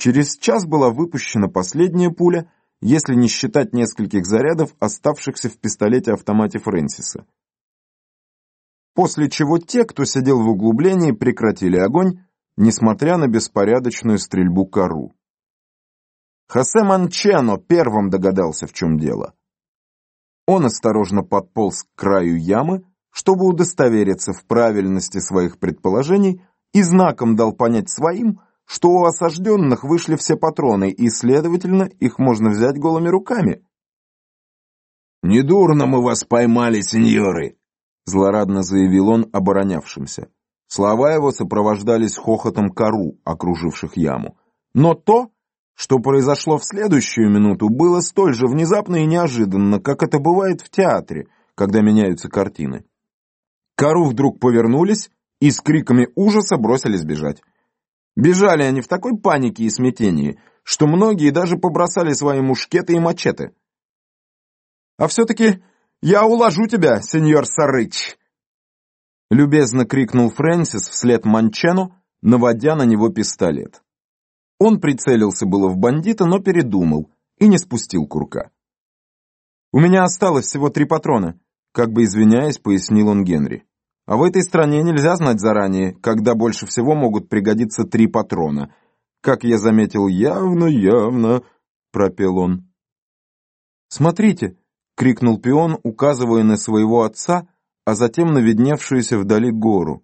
Через час была выпущена последняя пуля, если не считать нескольких зарядов, оставшихся в пистолете-автомате Фрэнсиса. После чего те, кто сидел в углублении, прекратили огонь, несмотря на беспорядочную стрельбу кору. Хосе Манчено первым догадался, в чем дело. Он осторожно подполз к краю ямы, чтобы удостовериться в правильности своих предположений, и знаком дал понять своим, что у осажденных вышли все патроны, и, следовательно, их можно взять голыми руками. «Недурно мы вас поймали, сеньоры!» — злорадно заявил он оборонявшимся. Слова его сопровождались хохотом кору, окруживших яму. Но то, что произошло в следующую минуту, было столь же внезапно и неожиданно, как это бывает в театре, когда меняются картины. Кору вдруг повернулись и с криками ужаса бросились бежать. Бежали они в такой панике и смятении, что многие даже побросали свои мушкеты и мачете. «А все-таки я уложу тебя, сеньор Сарыч!» Любезно крикнул Фрэнсис вслед Манчену, наводя на него пистолет. Он прицелился было в бандита, но передумал и не спустил курка. «У меня осталось всего три патрона», как бы извиняясь, пояснил он Генри. «А в этой стране нельзя знать заранее, когда больше всего могут пригодиться три патрона. Как я заметил, явно, явно», — пропел он. «Смотрите!» — крикнул пион, указывая на своего отца, а затем на видневшуюся вдали гору.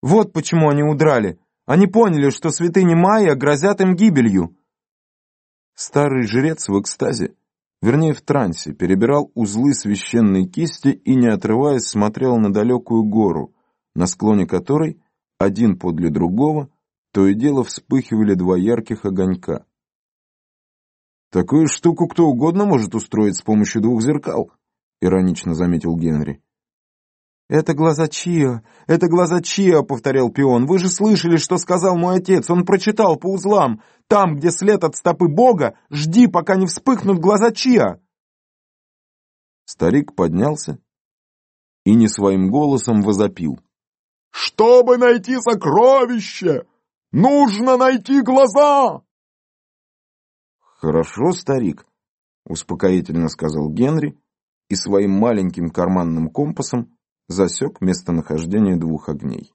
«Вот почему они удрали. Они поняли, что святыни Майя грозят им гибелью». Старый жрец в экстазе, вернее в трансе, перебирал узлы священной кисти и, не отрываясь, смотрел на далекую гору, на склоне которой, один подле другого, то и дело вспыхивали два ярких огонька. «Такую штуку кто угодно может устроить с помощью двух зеркал», — иронично заметил Генри. «Это глаза Чио, это глаза Чио», — повторял пион. «Вы же слышали, что сказал мой отец. Он прочитал по узлам. Там, где след от стопы Бога, жди, пока не вспыхнут глаза Чио». Старик поднялся и не своим голосом возопил. «Чтобы найти сокровище, нужно найти глаза!» «Хорошо, старик», — успокоительно сказал Генри и своим маленьким карманным компасом засек местонахождение двух огней.